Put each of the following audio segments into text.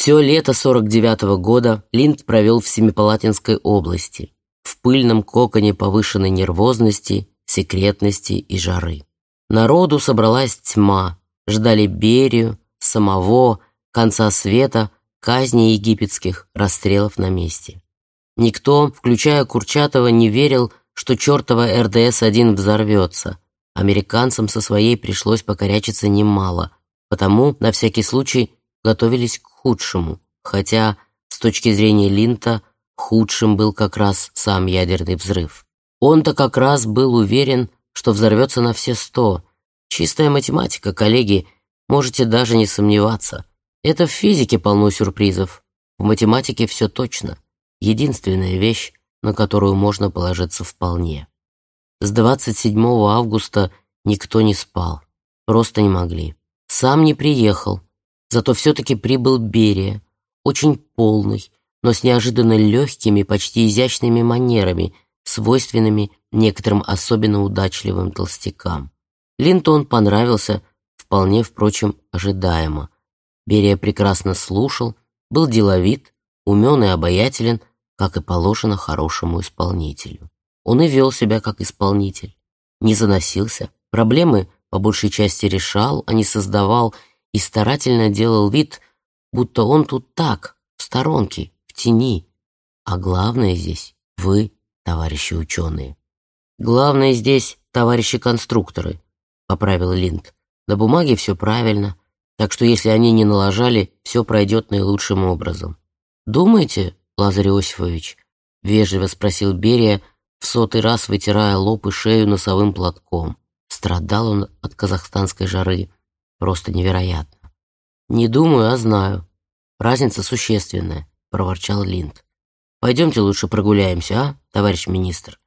Все лето 49-го года Линд провел в Семипалатинской области, в пыльном коконе повышенной нервозности, секретности и жары. Народу собралась тьма, ждали Берию, самого, конца света, казни египетских, расстрелов на месте. Никто, включая Курчатова, не верил, что чертова РДС-1 взорвется. Американцам со своей пришлось покорячиться немало, потому, на всякий случай, готовились к худшему, хотя, с точки зрения Линта, худшим был как раз сам ядерный взрыв. Он-то как раз был уверен, что взорвется на все сто. Чистая математика, коллеги, можете даже не сомневаться. Это в физике полно сюрпризов. В математике все точно. Единственная вещь, на которую можно положиться вполне. С 27 августа никто не спал. Просто не могли. Сам не приехал. Зато все-таки прибыл Берия. Очень полный, но с неожиданно легкими, почти изящными манерами, свойственными некоторым особенно удачливым толстякам. Линтон понравился, вполне, впрочем, ожидаемо. Берия прекрасно слушал, был деловит, умен и обаятелен, как и положено хорошему исполнителю. Он и вел себя как исполнитель, не заносился, проблемы по большей части решал, а не создавал и старательно делал вид, будто он тут так, в сторонке, в тени. А главное здесь вы, товарищи ученые. Главное здесь товарищи конструкторы, поправил Линд. На бумаге все правильно, так что если они не налажали, все пройдет наилучшим образом. Думаете, Лазарь Иосифович? Вежливо спросил Берия, в сотый раз вытирая лоб и шею носовым платком. Страдал он от казахстанской жары. Просто невероятно. «Не думаю, а знаю. Разница существенная», — проворчал Линд. «Пойдемте лучше прогуляемся, а, товарищ министр?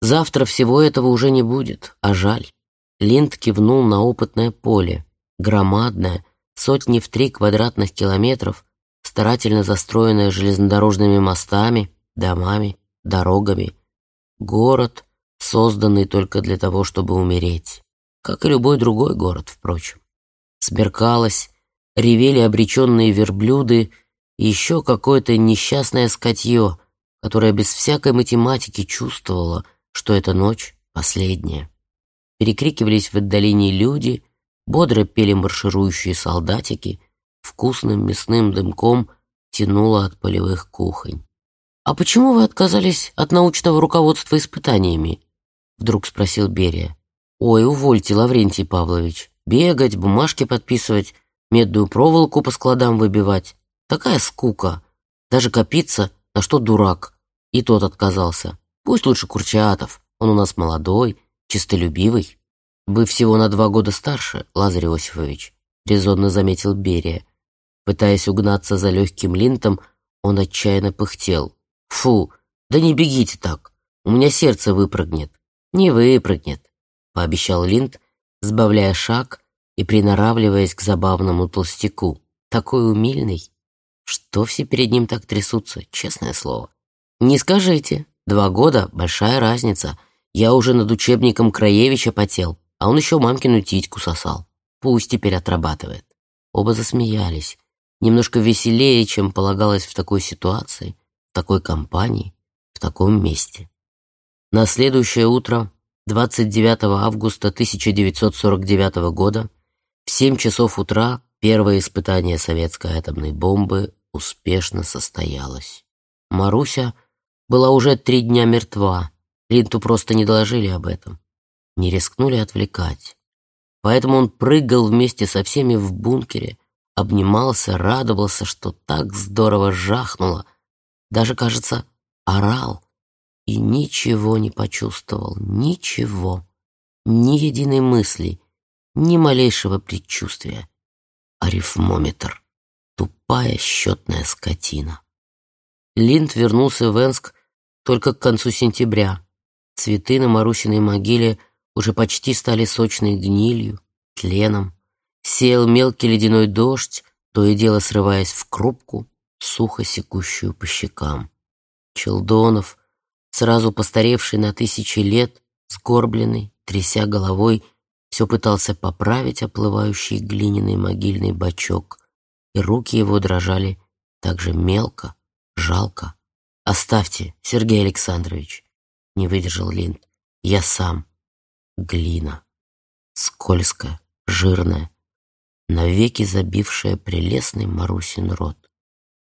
Завтра всего этого уже не будет, а жаль». Линд кивнул на опытное поле, громадное, сотни в три квадратных километров, старательно застроенное железнодорожными мостами, домами, дорогами. Город, созданный только для того, чтобы умереть. Как и любой другой город, впрочем. Смеркалось, ревели обреченные верблюды и еще какое-то несчастное скотье, которое без всякой математики чувствовало, что эта ночь последняя. Перекрикивались в отдалении люди, бодро пели марширующие солдатики, вкусным мясным дымком тянуло от полевых кухонь. «А почему вы отказались от научного руководства испытаниями?» Вдруг спросил Берия. «Ой, увольте, Лаврентий Павлович. Бегать, бумажки подписывать, медную проволоку по складам выбивать. Такая скука. Даже копиться, на что дурак. И тот отказался. Пусть лучше Курчатов. Он у нас молодой, чистолюбивый. Вы всего на два года старше, Лазарь Иосифович, резонно заметил Берия. Пытаясь угнаться за легким линтом, он отчаянно пыхтел. «Фу, да не бегите так, у меня сердце выпрыгнет». «Не выпрыгнет», — пообещал Линд, сбавляя шаг и приноравливаясь к забавному толстяку. «Такой умильный. Что все перед ним так трясутся, честное слово?» «Не скажите. Два года — большая разница. Я уже над учебником Краевича потел, а он еще мамкину титьку сосал. Пусть теперь отрабатывает». Оба засмеялись, немножко веселее, чем полагалось в такой ситуации в такой компании, в таком месте. На следующее утро, 29 августа 1949 года, в 7 часов утра первое испытание советской атомной бомбы успешно состоялось. Маруся была уже три дня мертва, Линту просто не доложили об этом, не рискнули отвлекать. Поэтому он прыгал вместе со всеми в бункере, обнимался, радовался, что так здорово жахнуло, даже, кажется, орал и ничего не почувствовал, ничего, ни единой мысли, ни малейшего предчувствия. Арифмометр. Тупая счетная скотина. Линд вернулся в Энск только к концу сентября. Цветы на Марусиной могиле уже почти стали сочной гнилью, тленом. Сеял мелкий ледяной дождь, то и дело срываясь в крупку, сухо секущую по щекам. Челдонов, сразу постаревший на тысячи лет, скорбленный, тряся головой, все пытался поправить оплывающий глиняный могильный бачок, и руки его дрожали так же мелко, жалко. «Оставьте, Сергей Александрович», — не выдержал Линд. «Я сам. Глина. Скользкая, жирная, навеки забившая прелестный Марусин рот.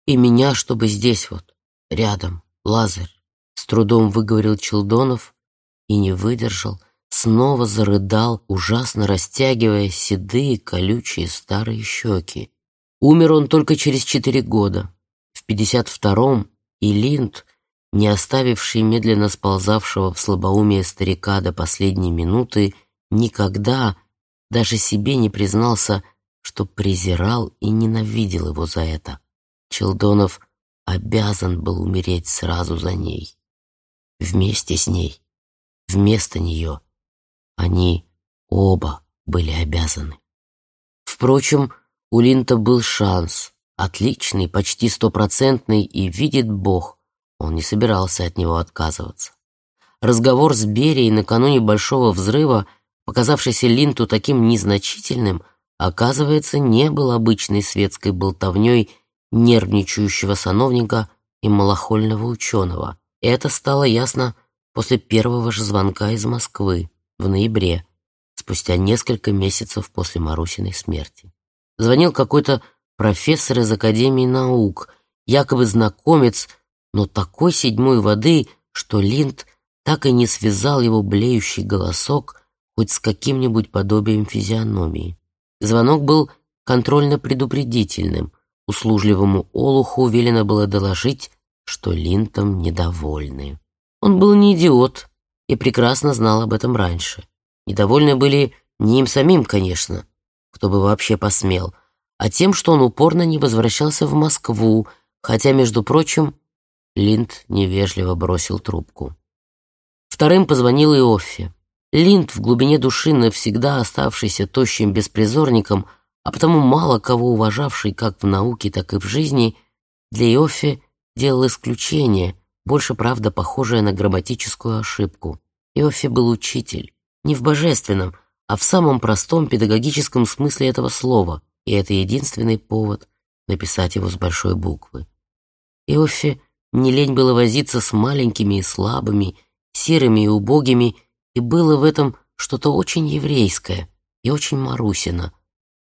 И меня, чтобы здесь вот, рядом, Лазарь, с трудом выговорил Челдонов и не выдержал, снова зарыдал, ужасно растягивая седые, колючие старые щеки. Умер он только через четыре года. В пятьдесят втором и Линд, не оставивший медленно сползавшего в слабоумие старика до последней минуты, никогда даже себе не признался, что презирал и ненавидел его за это. Челдонов обязан был умереть сразу за ней. Вместе с ней, вместо нее. Они оба были обязаны. Впрочем, у Линта был шанс, отличный, почти стопроцентный, и видит Бог, он не собирался от него отказываться. Разговор с Берией накануне Большого Взрыва, показавшийся Линту таким незначительным, оказывается, не был обычной светской болтовней нервничающего сановника и малохольного ученого. Это стало ясно после первого же звонка из Москвы в ноябре, спустя несколько месяцев после Марусиной смерти. Звонил какой-то профессор из Академии наук, якобы знакомец, но такой седьмой воды, что Линд так и не связал его блеющий голосок хоть с каким-нибудь подобием физиономии. Звонок был контрольно-предупредительным. Услужливому Олуху велено было доложить, что Линтом недовольны. Он был не идиот и прекрасно знал об этом раньше. Недовольны были не им самим, конечно, кто бы вообще посмел, а тем, что он упорно не возвращался в Москву, хотя, между прочим, Линд невежливо бросил трубку. Вторым позвонил Иоффе. Линд, в глубине души навсегда оставшийся тощим беспризорником, а потому мало кого уважавший как в науке, так и в жизни, для Иоффе делал исключение, больше, правда, похожее на грамматическую ошибку. Иоффе был учитель, не в божественном, а в самом простом педагогическом смысле этого слова, и это единственный повод написать его с большой буквы. Иоффе не лень было возиться с маленькими и слабыми, серыми и убогими, и было в этом что-то очень еврейское и очень Марусина.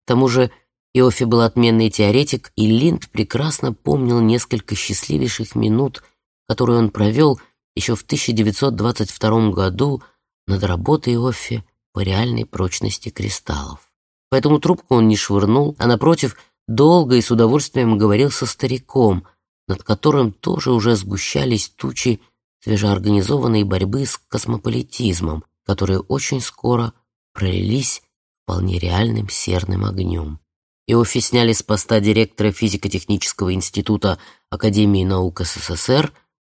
К тому же Иофи был отменный теоретик, и Линд прекрасно помнил несколько счастливейших минут, которые он провел еще в 1922 году над работой Иофи по реальной прочности кристаллов. Поэтому трубку он не швырнул, а, напротив, долго и с удовольствием говорил со стариком, над которым тоже уже сгущались тучи свежеорганизованной борьбы с космополитизмом, которые очень скоро пролились вполне реальным серным огнем. Иофи сняли с поста директора физико-технического института Академии наук СССР,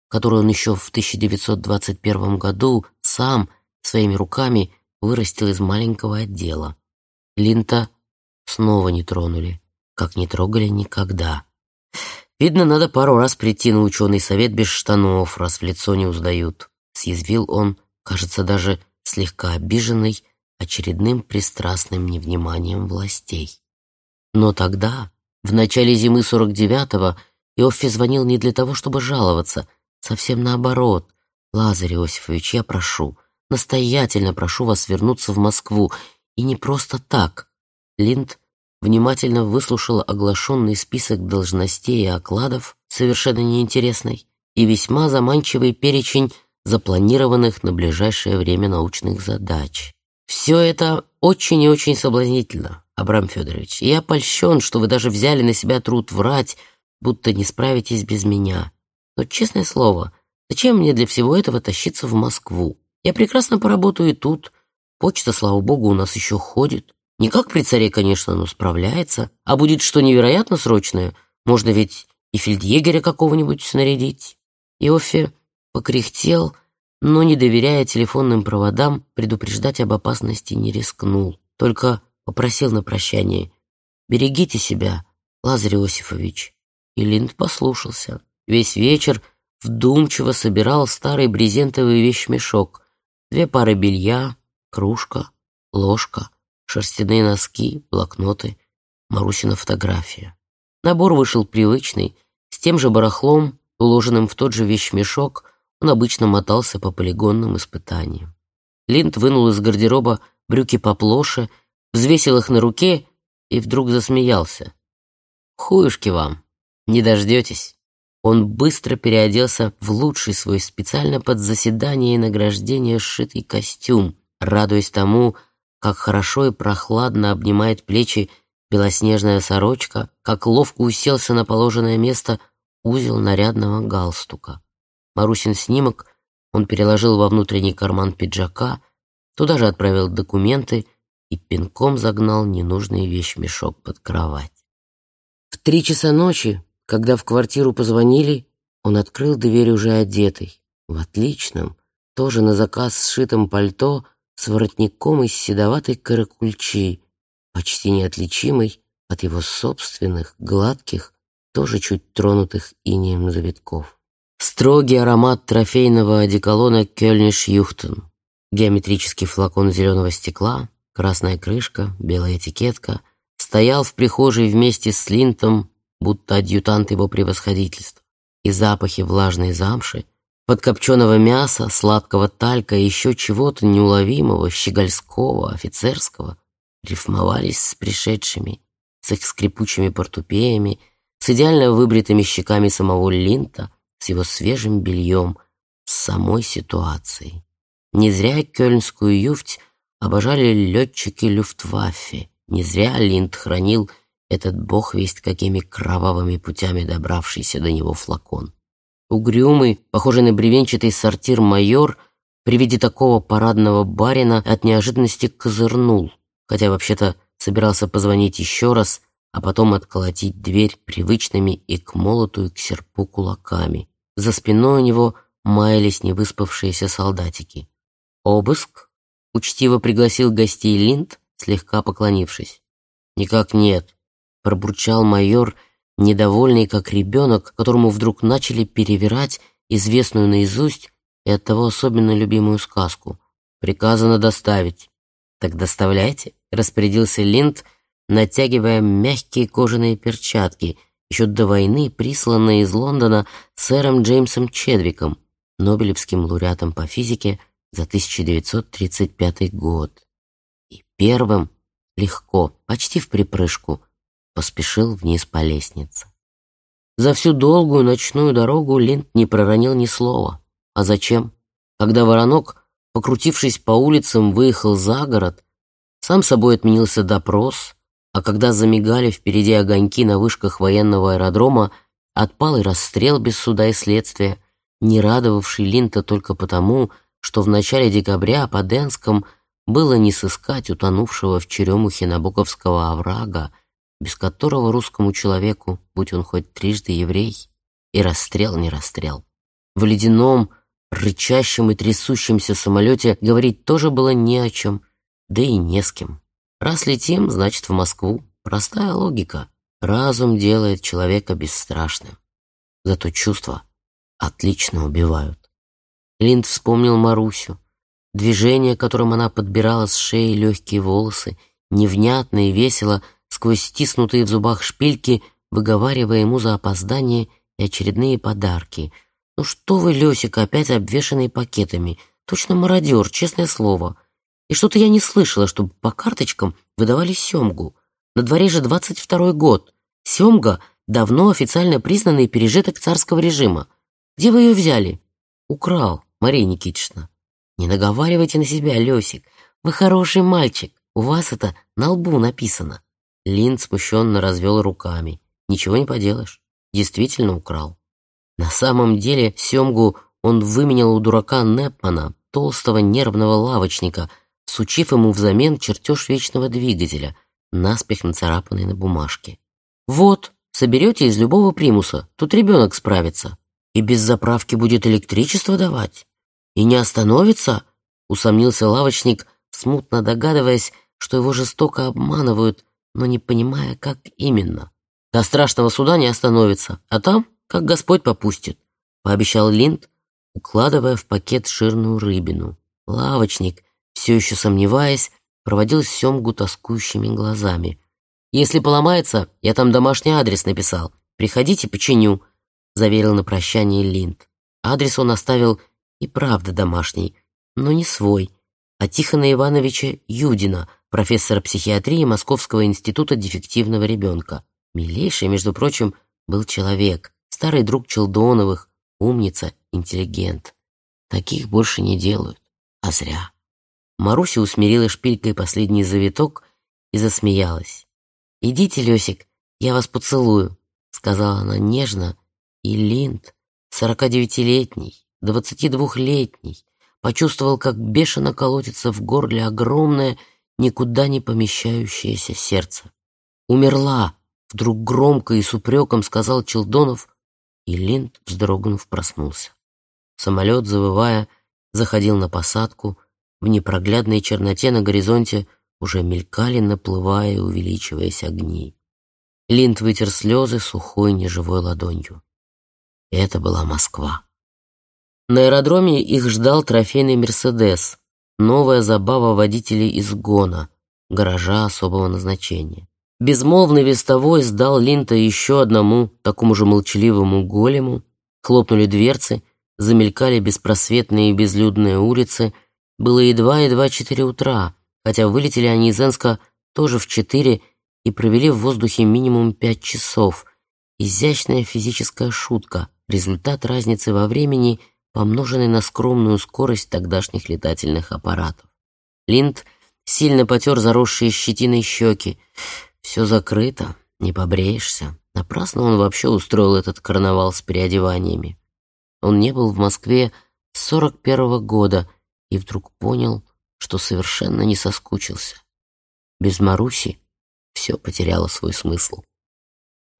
который он еще в 1921 году сам своими руками вырастил из маленького отдела. Линта снова не тронули, как не трогали никогда. «Видно, надо пару раз прийти на ученый совет без штанов, раз в лицо не узнают», — съязвил он, кажется, даже слегка обиженный очередным пристрастным невниманием властей. Но тогда, в начале зимы 49-го, Иоффи звонил не для того, чтобы жаловаться, совсем наоборот. «Лазарь Иосифович, я прошу, настоятельно прошу вас вернуться в Москву, и не просто так». Линд внимательно выслушала оглашенный список должностей и окладов, совершенно неинтересный, и весьма заманчивый перечень запланированных на ближайшее время научных задач. Все это очень и очень соблазнительно, Абрам Федорович, я польщен, что вы даже взяли на себя труд врать, будто не справитесь без меня. Но, честное слово, зачем мне для всего этого тащиться в Москву? Я прекрасно поработаю и тут. Почта, слава богу, у нас еще ходит. Не как при царе, конечно, но справляется. А будет что невероятно срочное, можно ведь и фельдъегеря какого-нибудь снарядить. Иофе покряхтел, но, не доверяя телефонным проводам, предупреждать об опасности не рискнул. Только попросил на прощание «Берегите себя, Лазарь Иосифович». И Линд послушался. Весь вечер вдумчиво собирал старый брезентовый вещмешок. Две пары белья, кружка, ложка — шерстяные носки, блокноты, Марусина фотография. Набор вышел привычный, тем же барахлом, уложенным в тот же вещмешок, он обычно мотался по полигонным испытаниям. Линд вынул из гардероба брюки поплоше, взвесил их на руке и вдруг засмеялся. «Хуюшки вам, не дождетесь». Он быстро переоделся в лучший свой специально под заседание и награждение сшитый костюм, радуясь тому, как хорошо и прохладно обнимает плечи белоснежная сорочка, как ловко уселся на положенное место узел нарядного галстука. Марусин снимок он переложил во внутренний карман пиджака, туда же отправил документы и пинком загнал ненужный вещмешок под кровать. В три часа ночи, когда в квартиру позвонили, он открыл дверь уже одетый, в отличном, тоже на заказ сшитом пальто с воротником из седоватой каракульчи, почти неотличимой от его собственных, гладких, тоже чуть тронутых инеем завитков. Строгий аромат трофейного одеколона Кёльниш Юхтен, геометрический флакон зеленого стекла, красная крышка, белая этикетка, стоял в прихожей вместе с Линтом, будто адъютант его превосходительства, и запахи влажной замши, подкопченого мяса, сладкого талька и еще чего-то неуловимого, щегольского, офицерского рифмовались с пришедшими, с их скрипучими портупеями, с идеально выбритыми щеками самого Линта, с его свежим бельем, с самой ситуацией. Не зря кёльнскую юфть обожали летчики Люфтваффе, не зря Линд хранил этот бог весть какими кровавыми путями добравшийся до него флакон. Угрюмый, похожий на бревенчатый сортир майор, при виде такого парадного барина от неожиданности козырнул хотя вообще-то собирался позвонить еще раз, а потом отколотить дверь привычными и к молоту, и к серпу кулаками. За спиной у него маялись невыспавшиеся солдатики. «Обыск?» — учтиво пригласил гостей Линд, слегка поклонившись. «Никак нет», — пробурчал майор, недовольный как ребенок, которому вдруг начали перевирать известную наизусть и оттого особенно любимую сказку. «Приказано доставить». «Так доставляйте», — распорядился Линд, натягивая мягкие кожаные перчатки, еще до войны присланные из Лондона сэром Джеймсом Чедвиком, Нобелевским лауреатом по физике за 1935 год. И первым, легко, почти в припрыжку, поспешил вниз по лестнице. За всю долгую ночную дорогу Линд не проронил ни слова. А зачем? Когда воронок, покрутившись по улицам, выехал за город, сам собой отменился допрос, а когда замигали впереди огоньки на вышках военного аэродрома, отпал и расстрел без суда и следствия, не радовавший Линта только потому, что в начале декабря по Денском было не сыскать утонувшего в черемухе Набоковского оврага, без которого русскому человеку, будь он хоть трижды еврей, и расстрел не расстрел. В ледяном, рычащем и трясущемся самолете говорить тоже было не о чем — да и не с кем. Раз летим, значит, в Москву. Простая логика. Разум делает человека бесстрашным. Зато чувства отлично убивают. Линд вспомнил Марусю. Движение, которым она подбирала с шеи легкие волосы, невнятно и весело, сквозь стиснутые в зубах шпильки, выговаривая ему за опоздание и очередные подарки. «Ну что вы, Лесик, опять обвешанный пакетами? Точно мародер, честное слово. И что-то я не слышала, чтобы по карточкам выдавали семгу. На дворе же 22 год. Семга — давно официально признанный пережиток царского режима. Где вы ее взяли? Украл, Мария Никитична. Не наговаривайте на себя, Лесик. Вы хороший мальчик. У вас это на лбу написано. Лин смущенно развел руками. Ничего не поделаешь. Действительно украл. На самом деле семгу он выменял у дурака Непмана, толстого нервного лавочника, сучив ему взамен чертеж вечного двигателя, наспех нацарапанный на бумажке. «Вот, соберете из любого примуса, тут ребенок справится. И без заправки будет электричество давать. И не остановится?» — усомнился лавочник, смутно догадываясь, что его жестоко обманывают, но не понимая, как именно. «До страшного суда не остановится, а там, как Господь попустит», — пообещал Линд, укладывая в пакет жирную рыбину. Лавочник — все еще сомневаясь, проводил Семгу тоскующими глазами. «Если поломается, я там домашний адрес написал. Приходите, починю. заверил на прощание Линд. Адрес он оставил и правда домашний, но не свой, а Тихона Ивановича Юдина, профессора психиатрии Московского института дефективного ребенка. Милейший, между прочим, был человек, старый друг Челдоновых, умница, интеллигент. Таких больше не делают, а зря. Маруся усмирила шпилькой последний завиток и засмеялась. «Идите, Лёсик, я вас поцелую», — сказала она нежно, и Линд, сорокадевятилетний, 22-летний, почувствовал, как бешено колотится в горле огромное, никуда не помещающееся сердце. «Умерла!» — вдруг громко и с упреком сказал Челдонов, и Линд, вздрогнув, проснулся. Самолет, завывая, заходил на посадку, в непроглядной черноте на горизонте уже мелькали, наплывая и увеличиваясь огни. Линд вытер слезы сухой неживой ладонью. Это была Москва. На аэродроме их ждал трофейный «Мерседес», новая забава водителей из гона, гаража особого назначения. Безмолвный вестовой сдал Линта еще одному, такому же молчаливому голему, хлопнули дверцы, замелькали беспросветные и безлюдные улицы. Было едва-едва четыре утра, хотя вылетели они из Энска тоже в четыре и провели в воздухе минимум пять часов. Изящная физическая шутка, результат разницы во времени — помноженный на скромную скорость тогдашних летательных аппаратов. Линд сильно потер заросшие щетиной щеки. Все закрыто, не побреешься. Напрасно он вообще устроил этот карнавал с переодеваниями. Он не был в Москве с сорок первого года и вдруг понял, что совершенно не соскучился. Без Маруси все потеряло свой смысл.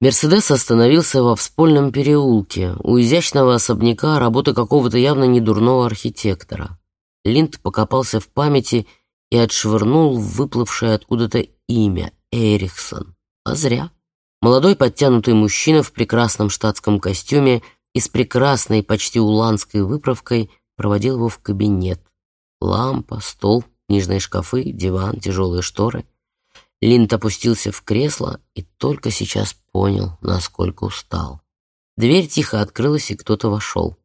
Мерседес остановился во вспольном переулке, у изящного особняка работы какого-то явно недурного архитектора. Линд покопался в памяти и отшвырнул выплывшее откуда-то имя — Эриксон. А зря. Молодой подтянутый мужчина в прекрасном штатском костюме и с прекрасной, почти уланской выправкой проводил его в кабинет. Лампа, стол, книжные шкафы, диван, тяжелые шторы. Линд опустился в кресло и только сейчас понял, насколько устал. Дверь тихо открылась, и кто-то вошел.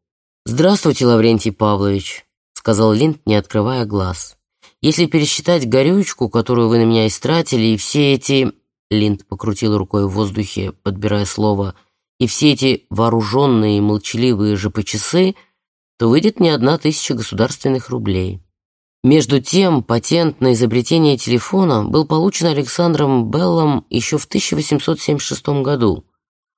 «Здравствуйте, Лаврентий Павлович», — сказал Линд, не открывая глаз. «Если пересчитать горючку, которую вы на меня истратили, и все эти...» Линд покрутил рукой в воздухе, подбирая слово, «и все эти вооруженные и молчаливые ЖПЧСы, то выйдет не одна тысяча государственных рублей». Между тем, патент на изобретение телефона был получен Александром Беллом еще в 1876 году,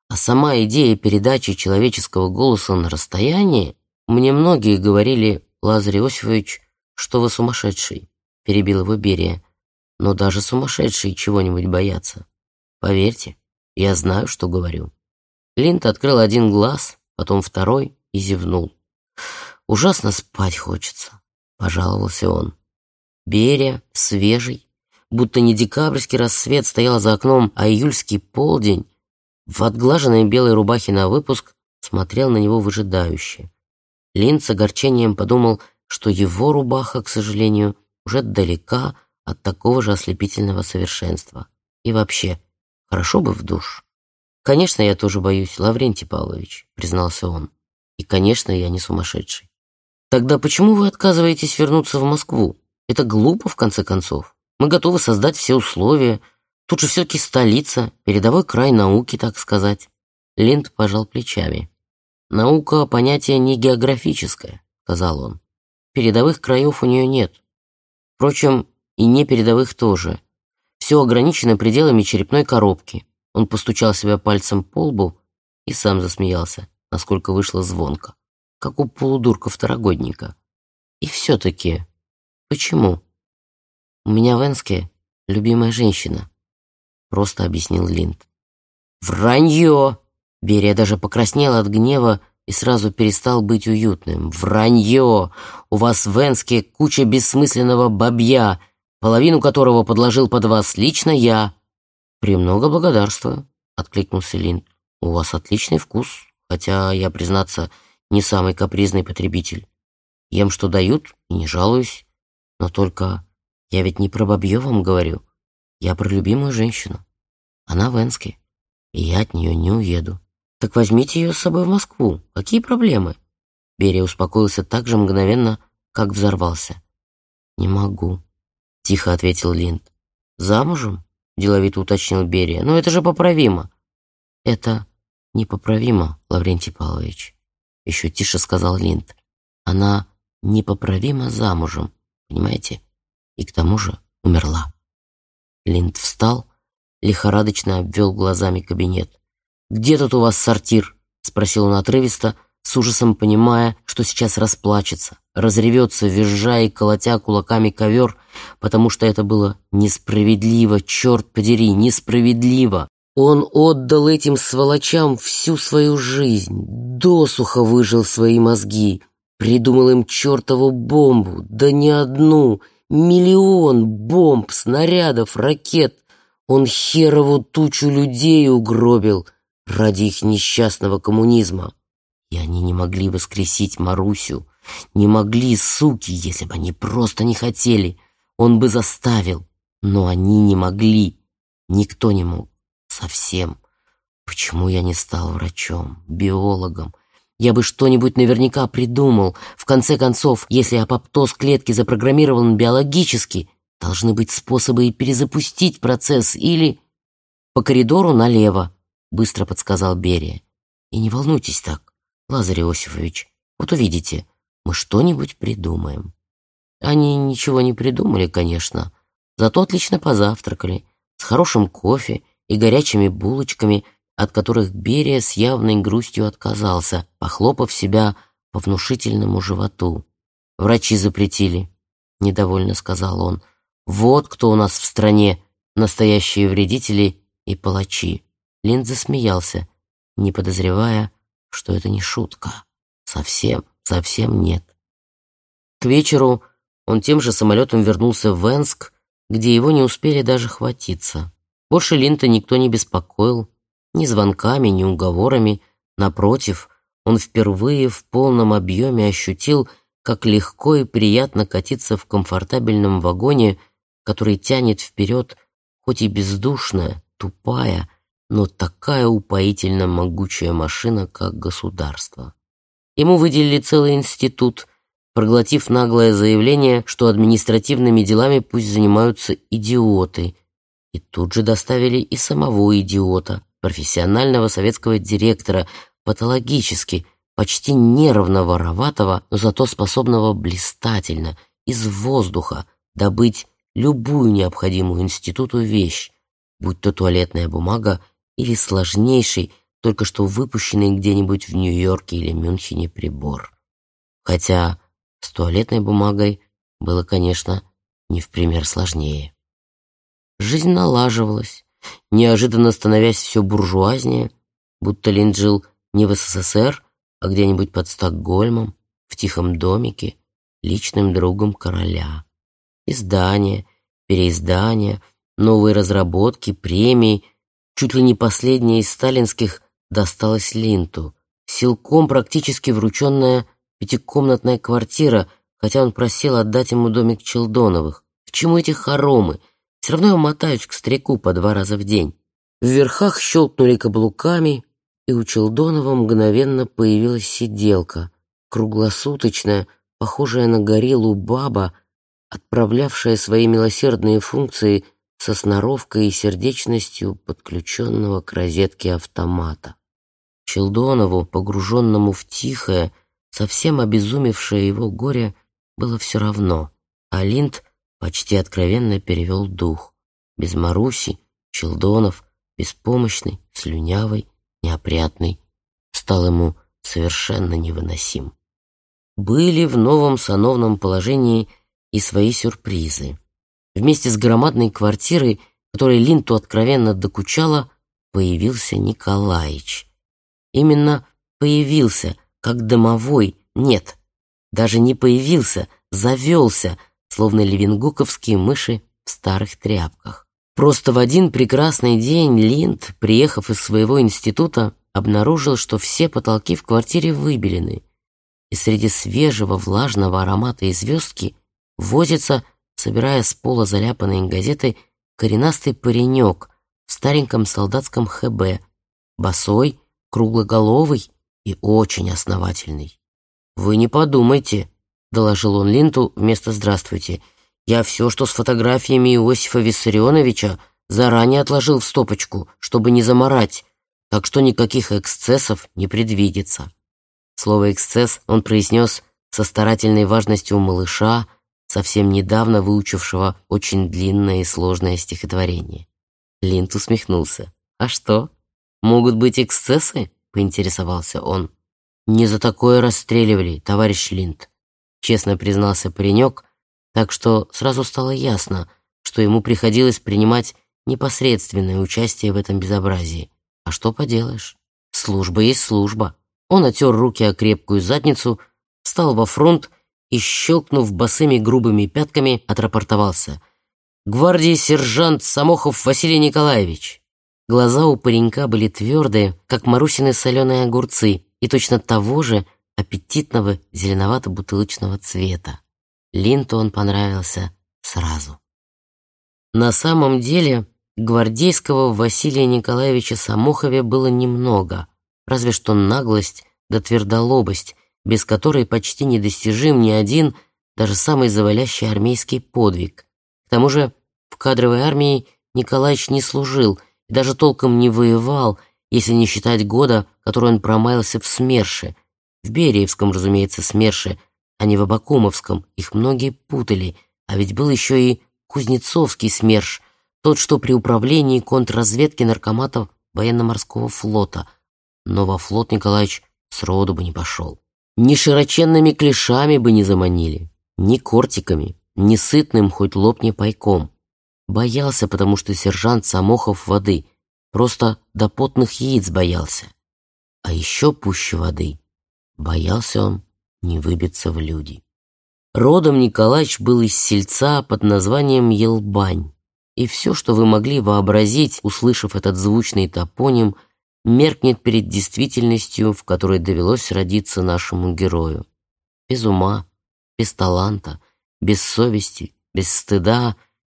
а сама идея передачи человеческого голоса на расстоянии, мне многие говорили, Лазарь Иосифович, что вы сумасшедший, перебил его Берия, но даже сумасшедшие чего-нибудь боятся. Поверьте, я знаю, что говорю. Линд открыл один глаз, потом второй и зевнул. Ужасно спать хочется пожаловался он. Берия, свежий, будто не декабрьский рассвет стоял за окном, а июльский полдень, в отглаженной белой рубахе на выпуск смотрел на него выжидающе. Лин с огорчением подумал, что его рубаха, к сожалению, уже далека от такого же ослепительного совершенства. И вообще, хорошо бы в душ. «Конечно, я тоже боюсь, Лаврентий Павлович», — признался он. «И, конечно, я не сумасшедший». Тогда почему вы отказываетесь вернуться в Москву? Это глупо, в конце концов. Мы готовы создать все условия. Тут же все-таки столица, передовой край науки, так сказать. Линд пожал плечами. «Наука — понятие не географическое», — сказал он. «Передовых краев у нее нет. Впрочем, и не передовых тоже. Все ограничено пределами черепной коробки». Он постучал себя пальцем по лбу и сам засмеялся, насколько вышло звонко как у полудурка-второгодника. И все-таки, почему? У меня в Энске любимая женщина, просто объяснил Линд. Вранье! Берия даже покраснел от гнева и сразу перестал быть уютным. Вранье! У вас в Энске куча бессмысленного бабья, половину которого подложил под вас лично я. «Премного благодарствую», — откликнулся Линд. «У вас отличный вкус, хотя, я, признаться, не самый капризный потребитель. Ем, что дают, и не жалуюсь. Но только я ведь не про бабье вам говорю. Я про любимую женщину. Она в Энске, и я от нее не уеду. «Так возьмите ее с собой в Москву. Какие проблемы?» Берия успокоился так же мгновенно, как взорвался. «Не могу», — тихо ответил Линд. «Замужем?» — деловито уточнил Берия. «Но это же поправимо». «Это непоправимо, Лаврентий Павлович», — еще тише сказал Линд. «Она непоправимо замужем, понимаете? И к тому же умерла». Линд встал, лихорадочно обвел глазами кабинет. «Где тут у вас сортир?» — спросил он отрывисто, с ужасом понимая, что сейчас расплачется, разревется, визжая и колотя кулаками ковер, потому что это было несправедливо, черт подери, несправедливо. Он отдал этим сволочам всю свою жизнь, досуха выжил свои мозги, придумал им чертову бомбу, да не одну, миллион бомб, снарядов, ракет. Он херову тучу людей угробил — ради их несчастного коммунизма. И они не могли воскресить Марусю, не могли, суки, если бы они просто не хотели. Он бы заставил, но они не могли. Никто не мог. Совсем. Почему я не стал врачом, биологом? Я бы что-нибудь наверняка придумал. В конце концов, если апоптоз клетки запрограммирован биологически, должны быть способы и перезапустить процесс или... По коридору налево, — быстро подсказал Берия. «И не волнуйтесь так, Лазарь Иосифович. Вот увидите, мы что-нибудь придумаем». Они ничего не придумали, конечно, зато отлично позавтракали, с хорошим кофе и горячими булочками, от которых Берия с явной грустью отказался, похлопав себя по внушительному животу. «Врачи запретили», — недовольно сказал он. «Вот кто у нас в стране настоящие вредители и палачи». Линд засмеялся, не подозревая, что это не шутка. Совсем, совсем нет. К вечеру он тем же самолетом вернулся в Венск, где его не успели даже хватиться. Больше Линта никто не беспокоил, ни звонками, ни уговорами. Напротив, он впервые в полном объеме ощутил, как легко и приятно катиться в комфортабельном вагоне, который тянет вперед, хоть и бездушная, тупая, но такая упоительно могучая машина, как государство. Ему выделили целый институт, проглотив наглое заявление, что административными делами пусть занимаются идиоты, и тут же доставили и самого идиота, профессионального советского директора, патологически, почти нервно вороватого, но зато способного блистательно, из воздуха, добыть любую необходимую институту вещь, будь то туалетная бумага или сложнейший, только что выпущенный где-нибудь в Нью-Йорке или Мюнхене прибор. Хотя с туалетной бумагой было, конечно, не в пример сложнее. Жизнь налаживалась, неожиданно становясь все буржуазнее, будто Линд жил не в СССР, а где-нибудь под Стокгольмом, в тихом домике, личным другом короля. Издания, переиздания, новые разработки, премии — Чуть ли не последняя из сталинских досталась Линту. Силком практически врученная пятикомнатная квартира, хотя он просил отдать ему домик Челдоновых. К чему эти хоромы? Все равно я мотаюсь к старику по два раза в день. В верхах щелкнули каблуками, и у Челдонова мгновенно появилась сиделка, круглосуточная, похожая на гориллу баба, отправлявшая свои милосердные функции – со сноровкой и сердечностью подключенного к розетке автомата. Челдонову, погруженному в тихое, совсем обезумевшее его горе, было все равно, а Линд почти откровенно перевел дух. Без Маруси, Челдонов, беспомощный, слюнявый, неопрятный, стал ему совершенно невыносим. Были в новом сановном положении и свои сюрпризы. Вместе с громадной квартирой, которой Линту откровенно докучала, появился Николаич. Именно появился, как домовой, нет, даже не появился, завелся, словно левенгуковские мыши в старых тряпках. Просто в один прекрасный день Линд, приехав из своего института, обнаружил, что все потолки в квартире выбелены, и среди свежего влажного аромата и звездки возится собирая с пола заляпанные газеты, коренастый паренек в стареньком солдатском ХБ, босой, круглоголовый и очень основательный. «Вы не подумайте», — доложил он Линту вместо «здравствуйте». «Я все, что с фотографиями Иосифа Виссарионовича, заранее отложил в стопочку, чтобы не заморать, так что никаких эксцессов не предвидится». Слово «эксцесс» он произнес со старательной важностью у малыша, совсем недавно выучившего очень длинное и сложное стихотворение. Линд усмехнулся. «А что? Могут быть эксцессы?» — поинтересовался он. «Не за такое расстреливали, товарищ Линд», — честно признался паренек, так что сразу стало ясно, что ему приходилось принимать непосредственное участие в этом безобразии. А что поделаешь? Служба есть служба. Он отер руки о крепкую задницу, встал во фронт и, щелкнув босыми грубыми пятками, отрапортовался. «Гвардии сержант Самохов Василий Николаевич!» Глаза у паренька были твердые, как Марусины соленые огурцы, и точно того же аппетитного зеленовато-бутылочного цвета. Линту он понравился сразу. На самом деле, гвардейского Василия Николаевича Самохове было немного, разве что наглость да твердолобость, без которой почти недостижим ни один, даже самый завалящий армейский подвиг. К тому же в кадровой армии Николаевич не служил и даже толком не воевал, если не считать года, который он промаялся в СМЕРШе. В Бериевском, разумеется, СМЕРШе, а не в Абакумовском. Их многие путали, а ведь был еще и Кузнецовский СМЕРШ, тот, что при управлении контрразведки наркоматов военно-морского флота. Но во флот Николаевич сроду бы не пошел. Ни широченными клешами бы не заманили, ни кортиками, ни сытным хоть лопни пайком. Боялся, потому что сержант Самохов воды, просто до потных яиц боялся. А еще пуще воды. Боялся он не выбиться в люди. Родом Николаевич был из сельца под названием Елбань, и все, что вы могли вообразить, услышав этот звучный топоним – меркнет перед действительностью, в которой довелось родиться нашему герою. Без ума, без таланта, без совести, без стыда,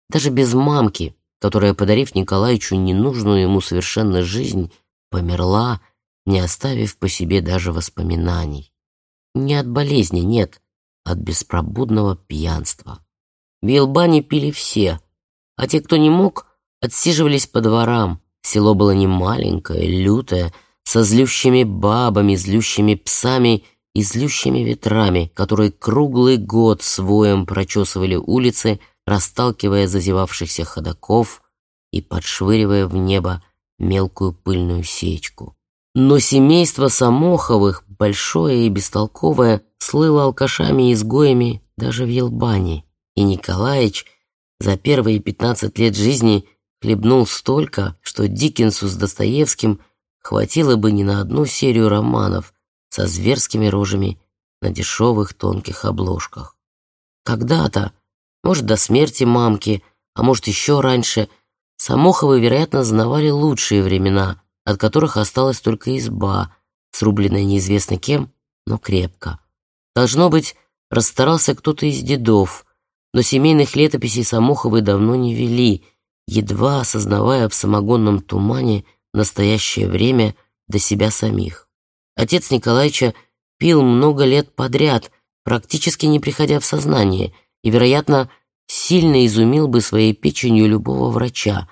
даже без мамки, которая, подарив Николаевичу ненужную ему совершенно жизнь, померла, не оставив по себе даже воспоминаний. Не от болезни, нет, от беспробудного пьянства. В Елбане пили все, а те, кто не мог, отсиживались по дворам, Село было не маленькое, лютое, со злющими бабами, злющими псами и злющими ветрами, которые круглый год своем прочесывали улицы, расталкивая зазевавшихся ходаков и подшвыривая в небо мелкую пыльную сечку. Но семейство Самоховых, большое и бестолковое, слыло алкашами и изгоями даже в Елбане, и Николаич за первые пятнадцать лет жизни – хлебнул столько, что Диккенсу с Достоевским хватило бы не на одну серию романов со зверскими рожами на дешевых тонких обложках. Когда-то, может, до смерти мамки, а может, еще раньше, Самоховы, вероятно, знавали лучшие времена, от которых осталась только изба, срубленная неизвестно кем, но крепко. Должно быть, расстарался кто-то из дедов, но семейных летописей Самоховы давно не вели — едва осознавая в самогонном тумане настоящее время до себя самих. Отец Николаевича пил много лет подряд, практически не приходя в сознание, и, вероятно, сильно изумил бы своей печенью любого врача,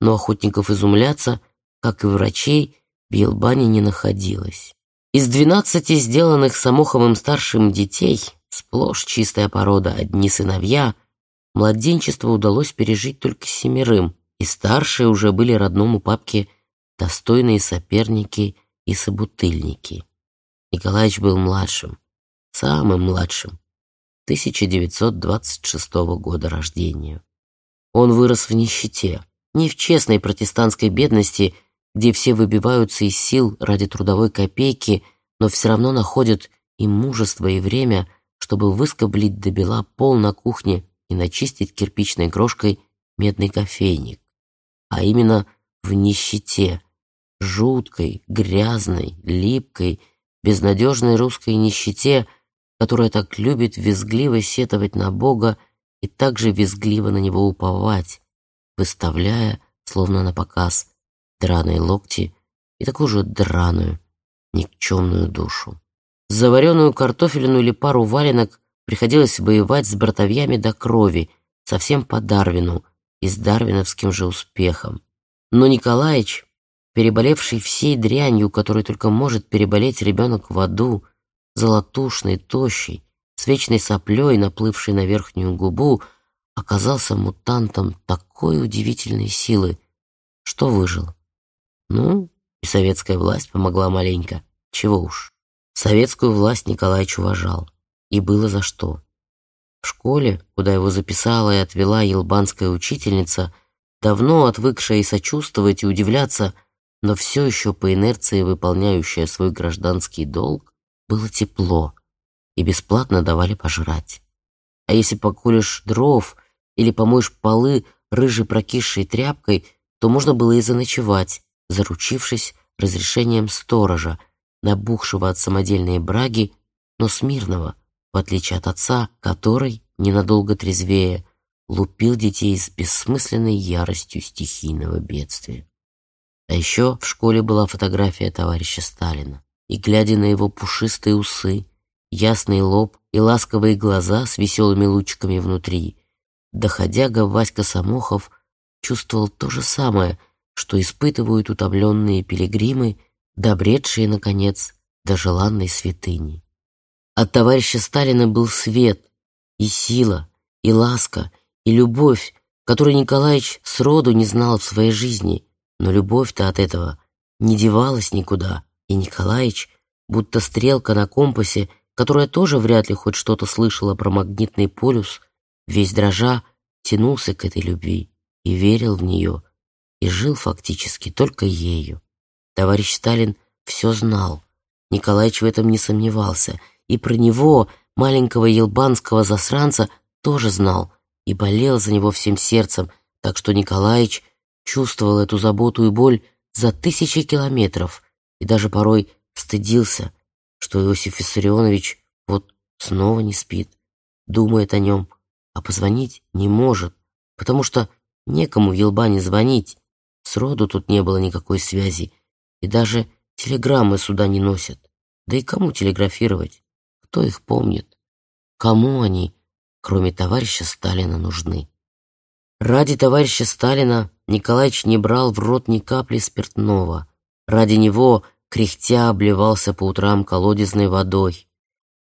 но охотников изумляться, как и врачей, в Елбане не находилось. Из двенадцати сделанных Самоховым-старшим детей, сплошь чистая порода, одни сыновья, Младенчество удалось пережить только семерым, и старшие уже были родному папке достойные соперники и собутыльники. Николаевич был младшим, самым младшим, 1926 года рождения. Он вырос в нищете, не в честной протестантской бедности, где все выбиваются из сил ради трудовой копейки, но все равно находят и мужество, и время, чтобы выскоблить до бела пол на кухне и начистить кирпичной крошкой медный кофейник, а именно в нищете, жуткой, грязной, липкой, безнадежной русской нищете, которая так любит визгливо сетовать на Бога и также визгливо на Него уповать, выставляя, словно на показ, драные локти и такую же драную, никчемную душу. Заваренную картофелину или пару валенок приходилось воевать с братовьями до крови, совсем по Дарвину и с дарвиновским же успехом. Но Николаич, переболевший всей дрянью, которой только может переболеть ребенок в аду, золотушный, тощий, с вечной соплей, наплывший на верхнюю губу, оказался мутантом такой удивительной силы, что выжил. Ну, и советская власть помогла маленько. Чего уж. Советскую власть Николаевич уважал. И было за что. В школе, куда его записала и отвела елбанская учительница, давно отвыкшая и сочувствовать, и удивляться, но все еще по инерции выполняющая свой гражданский долг, было тепло, и бесплатно давали пожрать. А если покуришь дров или помоешь полы рыжей прокисшей тряпкой, то можно было и заночевать, заручившись разрешением сторожа, набухшего от самодельной браги, но смирного, в отличие от отца, который, ненадолго трезвее, лупил детей с бессмысленной яростью стихийного бедствия. А еще в школе была фотография товарища Сталина, и, глядя на его пушистые усы, ясный лоб и ласковые глаза с веселыми лучиками внутри, доходяга Васька Самохов чувствовал то же самое, что испытывают утомленные пилигримы, добредшие, наконец, до желанной святыни. От товарища Сталина был свет, и сила, и ласка, и любовь, которой Николаевич сроду не знал в своей жизни, но любовь-то от этого не девалась никуда, и Николаевич, будто стрелка на компасе, которая тоже вряд ли хоть что-то слышала про магнитный полюс, весь дрожа тянулся к этой любви и верил в нее, и жил фактически только ею. Товарищ Сталин все знал, Николаевич в этом не сомневался, и про него, маленького елбанского засранца, тоже знал и болел за него всем сердцем, так что Николаевич чувствовал эту заботу и боль за тысячи километров и даже порой стыдился, что Иосиф Виссарионович вот снова не спит, думает о нем, а позвонить не может, потому что некому в Елбане звонить, сроду тут не было никакой связи, и даже телеграммы сюда не носят. Да и кому телеграфировать? Кто их помнит? Кому они, кроме товарища Сталина, нужны? Ради товарища Сталина Николаевич не брал в рот ни капли спиртного. Ради него, кряхтя, обливался по утрам колодезной водой.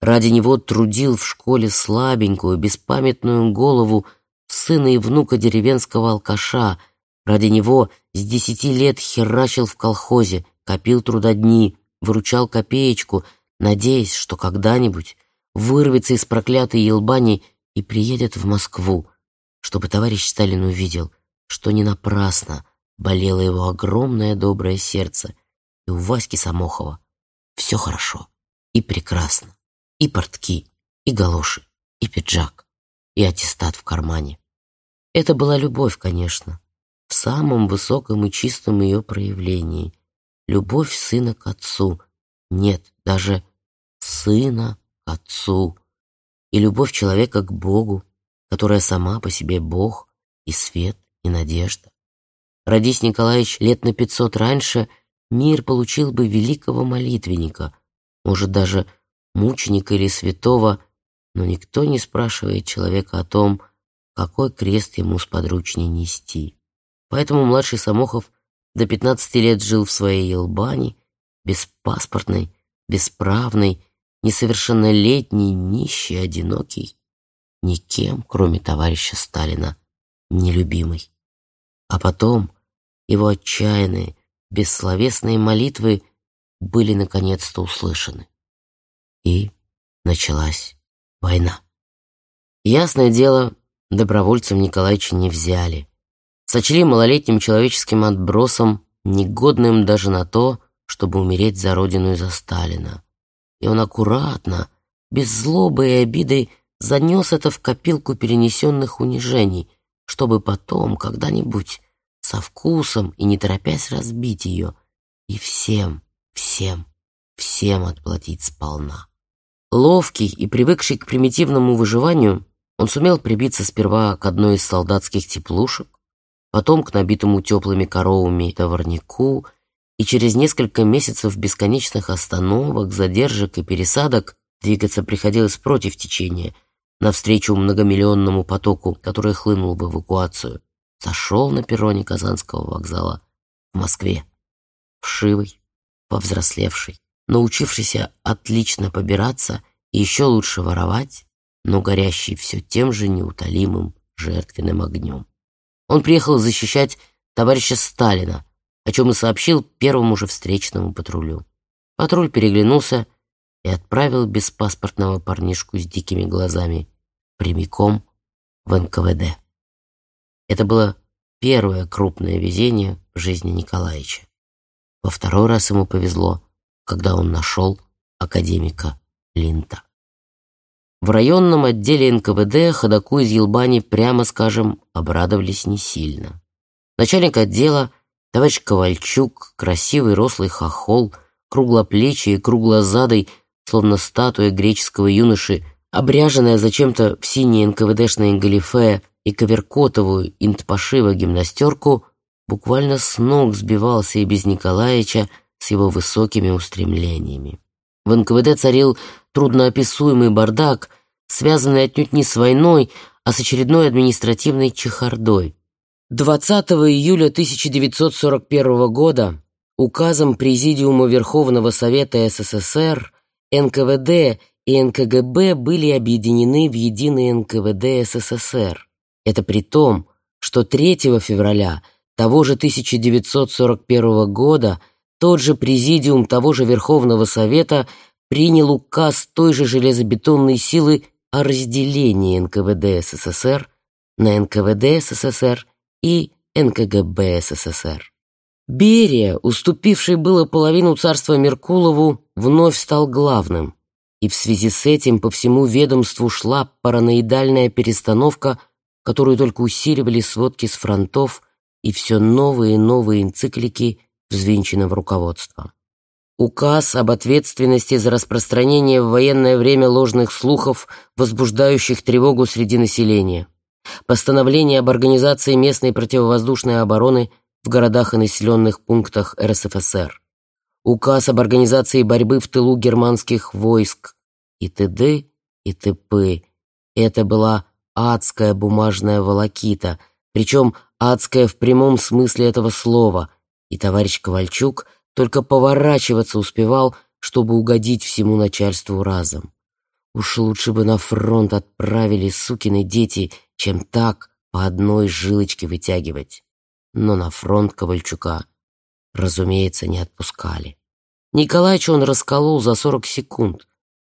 Ради него трудил в школе слабенькую, беспамятную голову сына и внука деревенского алкаша. Ради него с десяти лет херачил в колхозе, копил трудодни, выручал копеечку, надеясь, что когда-нибудь вырвется из проклятой елбани и приедет в Москву, чтобы товарищ Сталин увидел, что не напрасно болело его огромное доброе сердце, и у Васьки Самохова все хорошо и прекрасно, и портки, и галоши, и пиджак, и аттестат в кармане. Это была любовь, конечно, в самом высоком и чистом ее проявлении. Любовь сына к отцу. Нет, даже сына к отцу. И любовь человека к Богу, которая сама по себе Бог и свет, и надежда. Родись Николаевич лет на пятьсот раньше, мир получил бы великого молитвенника, может, даже мученика или святого, но никто не спрашивает человека о том, какой крест ему сподручнее нести. Поэтому младший Самохов до 15 лет жил в своей елбане, беспаспортной, бесправной, несовершеннолетний, нищий, одинокий, никем, кроме товарища Сталина, нелюбимый. А потом его отчаянные, бессловесные молитвы были наконец-то услышаны. И началась война. Ясное дело, Добровольцем Николаевича не взяли. Сочли малолетним человеческим отбросом, негодным даже на то, чтобы умереть за родину и за Сталина. И он аккуратно, без злобы и обиды, занес это в копилку перенесенных унижений, чтобы потом, когда-нибудь, со вкусом и не торопясь разбить ее, и всем, всем, всем отплатить сполна. Ловкий и привыкший к примитивному выживанию, он сумел прибиться сперва к одной из солдатских теплушек, потом к набитому теплыми коровами товарнику и через несколько месяцев бесконечных остановок, задержек и пересадок двигаться приходилось против течения, навстречу многомиллионному потоку, который хлынул в эвакуацию, сошел на перроне Казанского вокзала в Москве, вшивый, повзрослевший, научившийся отлично побираться и еще лучше воровать, но горящий все тем же неутолимым жертвенным огнем. Он приехал защищать товарища Сталина, о чем и сообщил первому же встречному патрулю. Патруль переглянулся и отправил беспаспортного парнишку с дикими глазами прямиком в НКВД. Это было первое крупное везение в жизни Николаевича. Во второй раз ему повезло, когда он нашел академика Линта. В районном отделе НКВД ходаку из Елбани, прямо скажем, обрадовались не сильно. Начальник отдела, товарищ Ковальчук, красивый рослый хохол, круглоплечий и круглозадый, словно статуя греческого юноши, обряженная зачем-то в синие НКВДшные галифе и коверкотовую интпошива гимнастерку, буквально с ног сбивался и без Николаевича с его высокими устремлениями. В НКВД царил трудноописуемый бардак, связанный отнюдь не с войной, а с очередной административной чехардой. 20 июля 1941 года указом Президиума Верховного Совета СССР НКВД и НКГБ были объединены в единый НКВД СССР. Это при том, что 3 февраля того же 1941 года тот же Президиум того же Верховного Совета принял указ той же железобетонной силы о разделении НКВД СССР на НКВД СССР и НКГБ СССР. Берия, уступивший было половину царства Меркулову, вновь стал главным, и в связи с этим по всему ведомству шла параноидальная перестановка, которую только усиливали сводки с фронтов и все новые и новые энциклики взвинченного руководства. Указ об ответственности за распространение в военное время ложных слухов, возбуждающих тревогу среди населения. Постановление об организации местной противовоздушной обороны в городах и населенных пунктах РСФСР. Указ об организации борьбы в тылу германских войск. И т.д. и т.п. Это была адская бумажная волокита, причем адская в прямом смысле этого слова, и товарищ Ковальчук – только поворачиваться успевал, чтобы угодить всему начальству разом. Уж лучше бы на фронт отправили сукины дети, чем так по одной жилочке вытягивать. Но на фронт Ковальчука, разумеется, не отпускали. Николаевич он расколол за сорок секунд.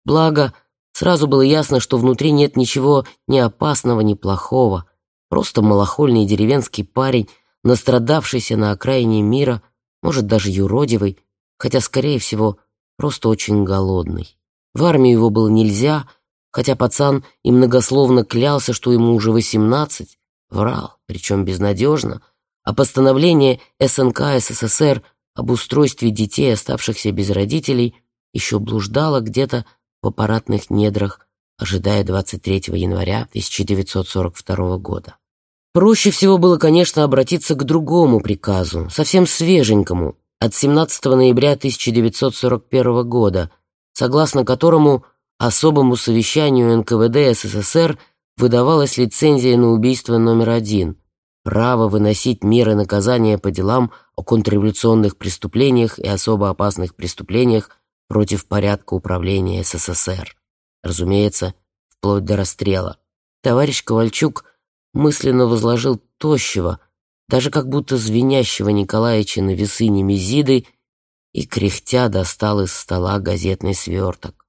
Благо, сразу было ясно, что внутри нет ничего ни опасного, ни плохого. Просто малохольный деревенский парень, настрадавшийся на окраине мира, может, даже юродивый, хотя, скорее всего, просто очень голодный. В армию его было нельзя, хотя пацан и многословно клялся, что ему уже восемнадцать, врал, причем безнадежно, а постановление СНК СССР об устройстве детей, оставшихся без родителей, еще блуждало где-то в аппаратных недрах, ожидая 23 января 1942 года. Проще всего было, конечно, обратиться к другому приказу, совсем свеженькому, от 17 ноября 1941 года, согласно которому особому совещанию НКВД СССР выдавалась лицензия на убийство номер один, право выносить меры наказания по делам о контрреволюционных преступлениях и особо опасных преступлениях против порядка управления СССР. Разумеется, вплоть до расстрела. Товарищ Ковальчук мысленно возложил тощего, даже как будто звенящего Николаевича на весы Немезиды и, кряхтя, достал из стола газетный сверток.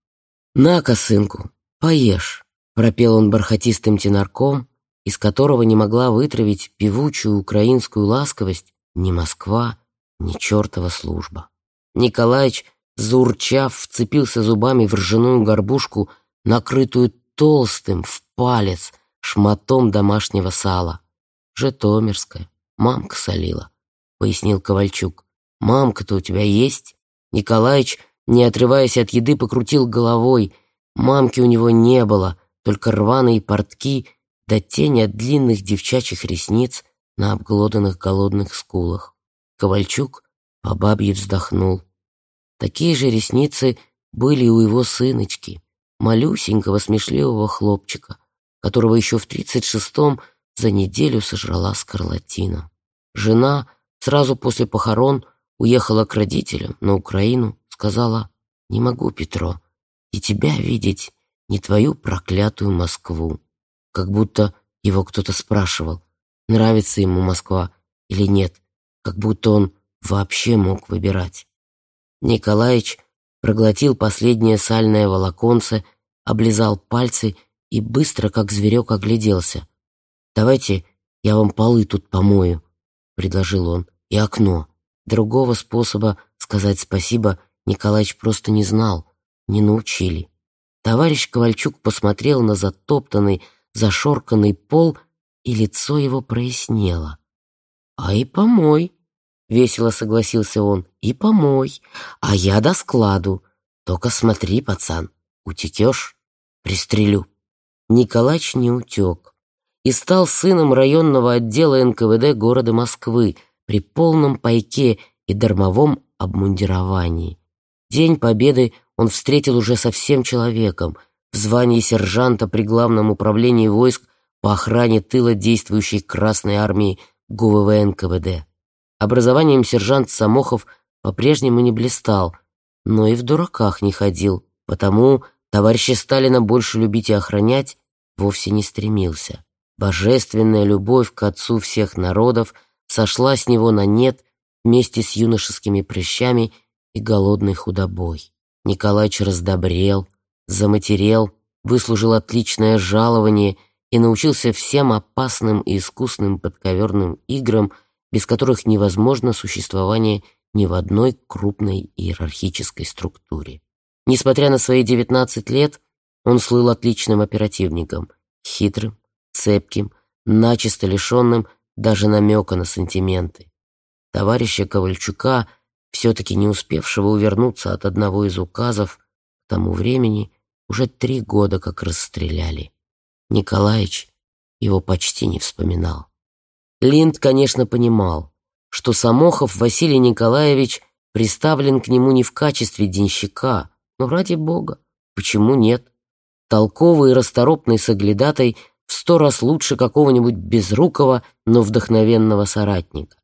«На-ка, сынку, поешь», — пропел он бархатистым тенарком, из которого не могла вытравить певучую украинскую ласковость ни Москва, ни чертова служба. Николаич, заурчав, вцепился зубами в ржаную горбушку, накрытую толстым в палец — шматом домашнего сала. Житомирская, мамка солила, пояснил Ковальчук. Мамка-то у тебя есть? Николаич, не отрываясь от еды, покрутил головой. Мамки у него не было, только рваные портки да тень от длинных девчачьих ресниц на обглоданных голодных скулах. Ковальчук По бабье вздохнул. Такие же ресницы были у его сыночки, малюсенького смешливого хлопчика, которого еще в тридцать шестом за неделю сожрала скарлатина. Жена сразу после похорон уехала к родителям на Украину, сказала, «Не могу, Петро, и тебя видеть, не твою проклятую Москву». Как будто его кто-то спрашивал, нравится ему Москва или нет, как будто он вообще мог выбирать. Николаич проглотил последнее сальное волоконце, облизал пальцы и быстро, как зверек, огляделся. «Давайте я вам полы тут помою», — предложил он, — «и окно». Другого способа сказать спасибо Николаич просто не знал, не научили. Товарищ Ковальчук посмотрел на затоптанный, зашорканный пол, и лицо его прояснело. «А и помой», — весело согласился он, — «и помой, а я до складу. Только смотри, пацан, утекешь, пристрелю». Николач не утек и стал сыном районного отдела НКВД города Москвы при полном пайке и дармовом обмундировании. День Победы он встретил уже совсем человеком, в звании сержанта при Главном управлении войск по охране тыла действующей Красной Армии ГУВВ НКВД. Образованием сержант Самохов по-прежнему не блистал, но и в дураках не ходил, потому товарища Сталина больше любить и охранять вовсе не стремился. Божественная любовь к отцу всех народов сошла с него на нет вместе с юношескими прыщами и голодной худобой. Николаич раздобрел, заматерел, выслужил отличное жалование и научился всем опасным и искусным подковерным играм, без которых невозможно существование ни в одной крупной иерархической структуре. Несмотря на свои 19 лет, он слыл отличным оперативником, хитрым, цепким, начисто лишенным даже намека на сантименты. Товарища Ковальчука, все-таки не успевшего увернуться от одного из указов, к тому времени уже три года как расстреляли. Николаич его почти не вспоминал. Линд, конечно, понимал, что Самохов Василий Николаевич приставлен к нему не в качестве денщика, но ради бога, почему нет? Толковый и расторопный соглядатай в сто раз лучше какого-нибудь безрукого, но вдохновенного соратника.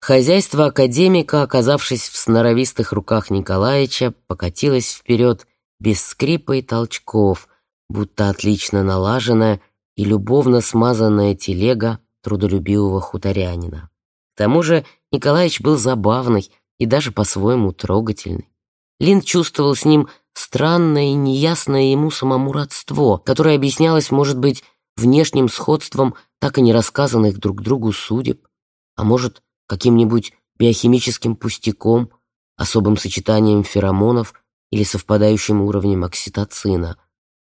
Хозяйство академика, оказавшись в сноровистых руках Николаевича, покатилось вперед без скрипа и толчков, будто отлично налаженная и любовно смазанная телега трудолюбивого хуторянина. К тому же Николаевич был забавный и даже по-своему трогательный. Лин чувствовал с ним странное и неясное ему самому родство, которое объяснялось, может быть, внешним сходством так и не рассказанных друг другу судеб, а может, каким-нибудь биохимическим пустяком, особым сочетанием феромонов или совпадающим уровнем окситоцина.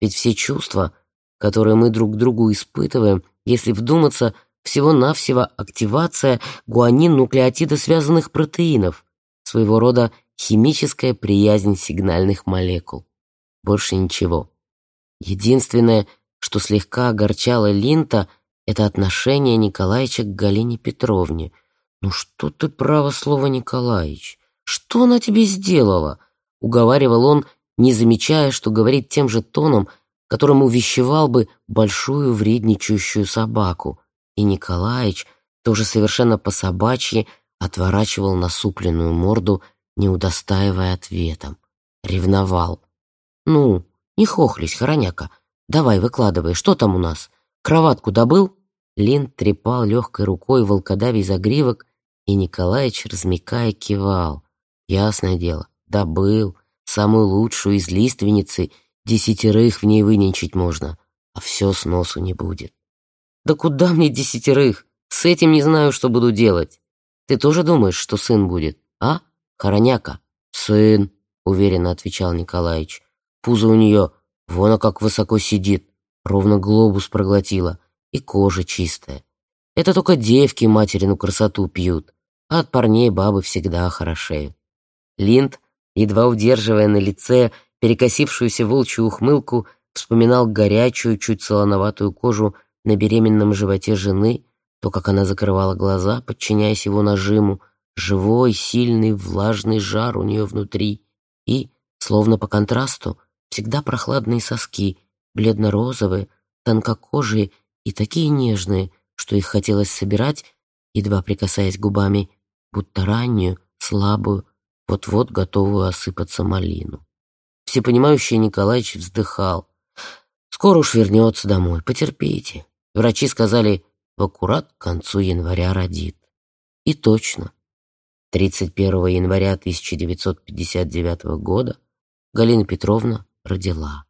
Ведь все чувства, которые мы друг другу испытываем, если вдуматься, всего-навсего активация гуанин-нуклеотида связанных протеинов, своего рода химическая приязнь сигнальных молекул. Больше ничего. Единственное, что слегка огорчало Линта, это отношение Николаевича к Галине Петровне. «Ну что ты, право слово, Николаевич? Что она тебе сделала?» — уговаривал он, не замечая, что говорит тем же тоном, которым увещевал бы большую вредничающую собаку. И Николаевич, тоже совершенно по-собачьи, отворачивал насупленную морду, не удостаивая ответом. Ревновал. «Ну, не хохлись, хороняка!» Давай, выкладывай, что там у нас? Кроватку добыл?» Лин трепал легкой рукой волкодавий загривок, и Николаич, размекая, кивал. «Ясное дело, добыл. Самую лучшую из лиственницы, десятерых в ней выненчить можно, а все с носу не будет». «Да куда мне десятерых? С этим не знаю, что буду делать. Ты тоже думаешь, что сын будет, а, хороняка?» «Сын», — уверенно отвечал Николаич. «Пузо у нее Вон как высоко сидит, ровно глобус проглотила, и кожа чистая. Это только девки материну красоту пьют, а от парней бабы всегда хорошеют. Линд, едва удерживая на лице перекосившуюся волчью ухмылку, вспоминал горячую, чуть солоноватую кожу на беременном животе жены, то, как она закрывала глаза, подчиняясь его нажиму, живой, сильный, влажный жар у нее внутри и, словно по контрасту, всегда прохладные соски, бледно-розовые, тонкокожие и такие нежные, что их хотелось собирать, едва прикасаясь губами, будто раннюю, слабую, вот-вот готовую осыпаться малину. Всепонимающий Николаевич вздыхал. «Скоро уж вернется домой, потерпите». Врачи сказали, в аккурат к концу января родит. И точно. 31 января 1959 года Галина Петровна родила.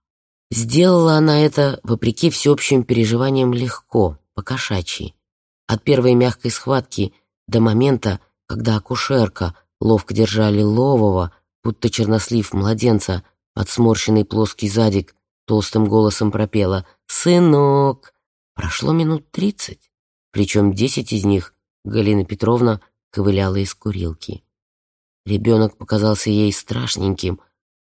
Сделала она это, вопреки всеобщим переживаниям, легко, по-кошачьи. От первой мягкой схватки до момента, когда акушерка ловко держали лового, будто чернослив младенца, под сморщенный плоский задик, толстым голосом пропела «Сынок!». Прошло минут тридцать, причем десять из них Галина Петровна ковыляла из курилки. Ребенок показался ей страшненьким,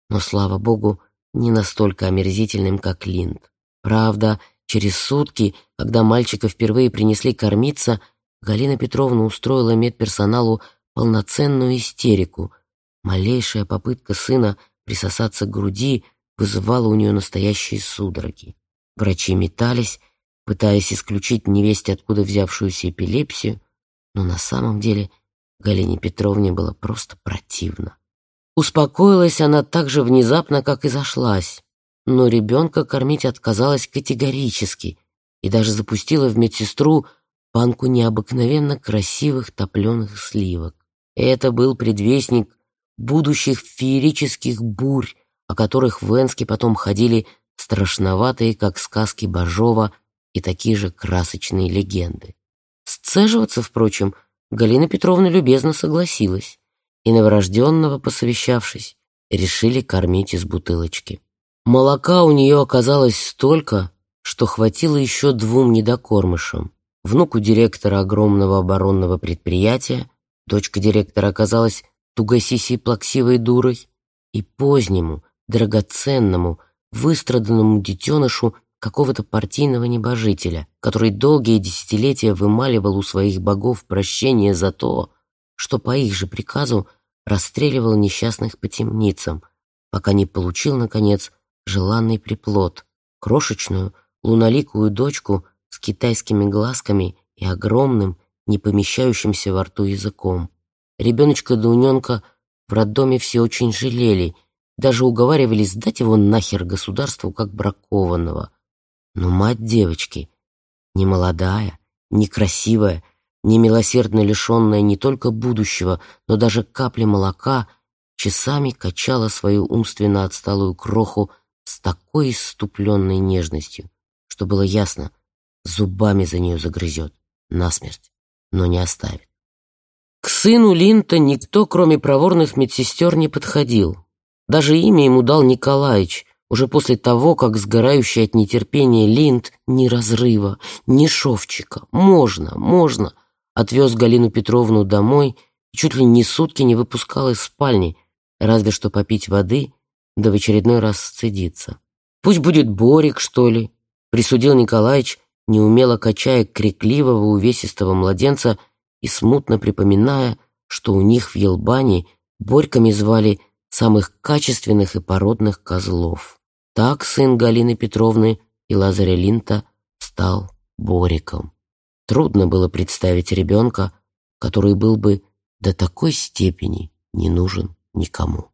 но, слава богу, не настолько омерзительным, как Линд. Правда, через сутки, когда мальчика впервые принесли кормиться, Галина Петровна устроила медперсоналу полноценную истерику. Малейшая попытка сына присосаться к груди вызывала у нее настоящие судороги. Врачи метались, пытаясь исключить невесть откуда взявшуюся эпилепсию, но на самом деле Галине Петровне было просто противно. Успокоилась она так же внезапно, как и зашлась, но ребенка кормить отказалась категорически и даже запустила в медсестру банку необыкновенно красивых топленых сливок. Это был предвестник будущих феерических бурь, о которых в Энске потом ходили страшноватые, как сказки Бажова, и такие же красочные легенды. Сцеживаться, впрочем, Галина Петровна любезно согласилась, и новорожденного, посовещавшись, решили кормить из бутылочки. Молока у нее оказалось столько, что хватило еще двум недокормышам. Внуку директора огромного оборонного предприятия, дочка директора оказалась тугосисей плаксивой дурой, и позднему, драгоценному, выстраданному детенышу какого-то партийного небожителя, который долгие десятилетия вымаливал у своих богов прощение за то, что по их же приказу расстреливал несчастных по темницам, пока не получил, наконец, желанный приплод, крошечную, луноликую дочку с китайскими глазками и огромным, не помещающимся во рту языком. Ребеночка-доуненка в роддоме все очень жалели, даже уговаривали сдать его нахер государству как бракованного. Но мать девочки, не молодая, не красивая, немилосердно лишенная не только будущего, но даже капли молока, часами качала свою умственно отсталую кроху с такой иступленной нежностью, что было ясно, зубами за нее загрызет, насмерть, но не оставит. К сыну Линта никто, кроме проворных медсестер, не подходил. Даже имя ему дал Николаич, уже после того, как сгорающий от нетерпения Линд ни разрыва, ни шовчика, можно, можно, отвез Галину Петровну домой и чуть ли не сутки не выпускал из спальни, разве что попить воды, да в очередной раз сцедиться. «Пусть будет Борик, что ли», — присудил Николаевич, неумело качая крикливого увесистого младенца и смутно припоминая, что у них в Елбане Борьками звали самых качественных и породных козлов. Так сын Галины Петровны и Лазаря Линта стал Бориком. Трудно было представить ребенка, который был бы до такой степени не нужен никому.